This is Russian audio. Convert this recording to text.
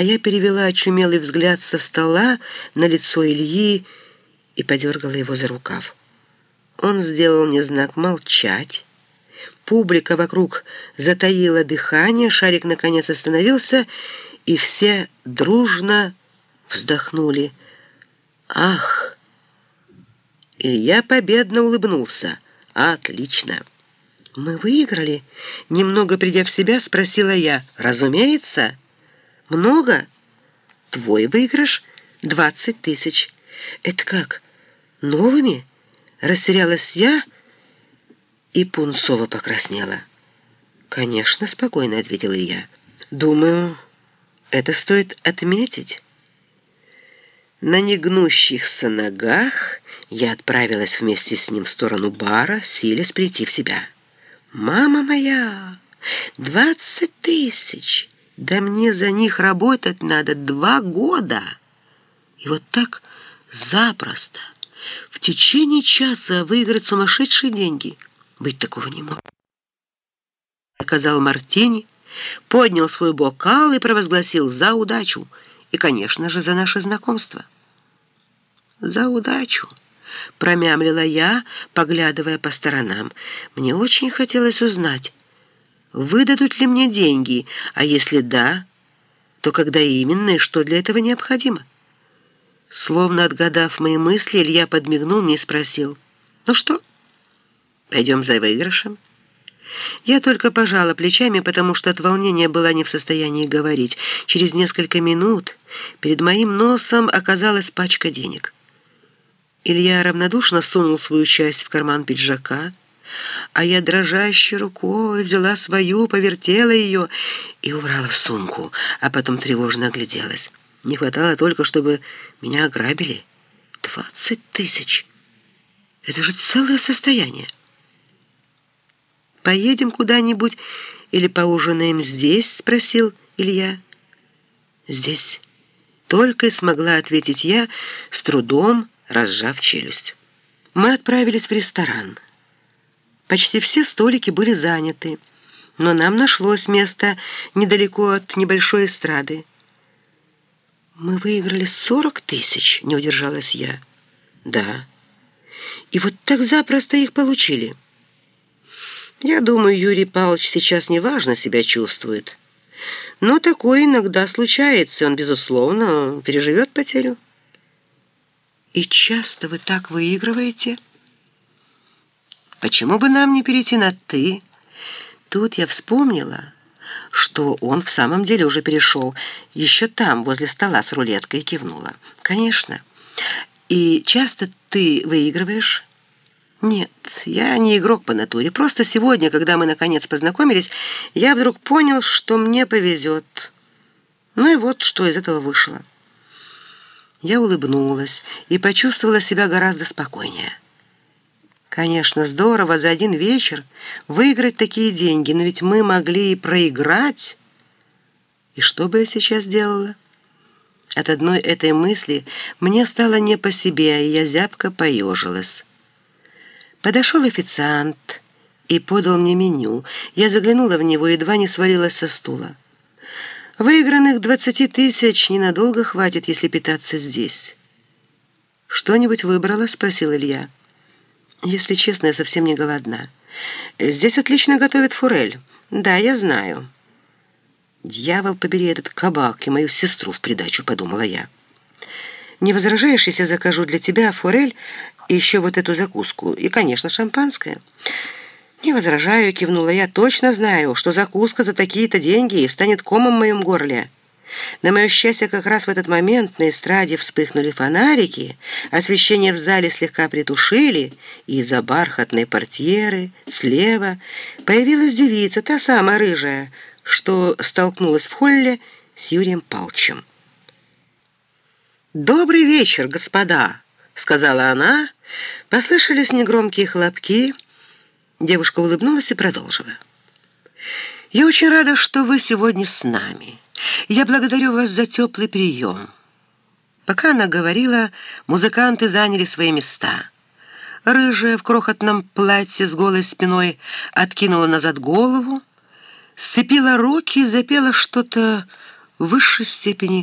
а я перевела очумелый взгляд со стола на лицо Ильи и подергала его за рукав. Он сделал мне знак молчать. Публика вокруг затаила дыхание, шарик наконец остановился, и все дружно вздохнули. «Ах!» Илья победно улыбнулся. «Отлично!» «Мы выиграли?» Немного придя в себя, спросила я. «Разумеется!» «Много?» «Твой выигрыш — двадцать тысяч». «Это как? Новыми?» Растерялась я, и Пунцова покраснела. «Конечно, спокойно», — ответил я. «Думаю, это стоит отметить». На негнущихся ногах я отправилась вместе с ним в сторону бара, силясь прийти в себя. «Мама моя! Двадцать тысяч! Да мне за них работать надо два года!» И вот так запросто, в течение часа выиграть сумасшедшие деньги. Быть такого не может. Оказал Мартини, поднял свой бокал и провозгласил «за удачу» и, конечно же, за наше знакомство. «За удачу!» — промямлила я, поглядывая по сторонам. Мне очень хотелось узнать, выдадут ли мне деньги, а если да, то когда именно и что для этого необходимо. Словно отгадав мои мысли, Илья подмигнул мне и спросил, «Ну что, пойдем за выигрышем?» Я только пожала плечами, потому что от волнения была не в состоянии говорить. Через несколько минут перед моим носом оказалась пачка денег. Илья равнодушно сунул свою часть в карман пиджака, а я дрожащей рукой взяла свою, повертела ее и убрала в сумку, а потом тревожно огляделась. Не хватало только, чтобы меня ограбили. Двадцать тысяч! Это же целое состояние. «Поедем куда-нибудь или поужинаем здесь?» — спросил Илья. «Здесь». Только и смогла ответить я, с трудом разжав челюсть. Мы отправились в ресторан. Почти все столики были заняты, но нам нашлось место недалеко от небольшой эстрады. «Мы выиграли сорок тысяч», — не удержалась я. «Да. И вот так запросто их получили». «Я думаю, Юрий Павлович сейчас неважно себя чувствует. Но такое иногда случается, и он, безусловно, переживет потерю». «И часто вы так выигрываете?» «Почему бы нам не перейти на «ты»?» Тут я вспомнила, что он в самом деле уже перешел, еще там, возле стола с рулеткой, кивнула. «Конечно. И часто ты выигрываешь?» «Нет, я не игрок по натуре. Просто сегодня, когда мы наконец познакомились, я вдруг понял, что мне повезет. Ну и вот, что из этого вышло». Я улыбнулась и почувствовала себя гораздо спокойнее. Конечно, здорово за один вечер выиграть такие деньги, но ведь мы могли и проиграть. И что бы я сейчас делала? От одной этой мысли мне стало не по себе, и я зябко поежилась. Подошел официант и подал мне меню. Я заглянула в него едва не свалилась со стула. Выигранных двадцати тысяч ненадолго хватит, если питаться здесь. «Что-нибудь выбрала?» — спросил Илья. «Если честно, я совсем не голодна. Здесь отлично готовят форель. Да, я знаю». «Дьявол побери этот кабак и мою сестру в придачу», — подумала я. «Не возражаешь, если закажу для тебя форель и еще вот эту закуску? И, конечно, шампанское». «Не возражаю», — кивнула я. «Точно знаю, что закуска за такие-то деньги станет комом в моем горле». На мое счастье, как раз в этот момент на эстраде вспыхнули фонарики, освещение в зале слегка притушили, и из-за бархатной портьеры слева появилась девица, та самая рыжая, что столкнулась в холле с Юрием Палчем. «Добрый вечер, господа!» — сказала она. Послышались негромкие хлопки — Девушка улыбнулась и продолжила. «Я очень рада, что вы сегодня с нами. Я благодарю вас за теплый прием». Пока она говорила, музыканты заняли свои места. Рыжая в крохотном платье с голой спиной откинула назад голову, сцепила руки и запела что-то в высшей степени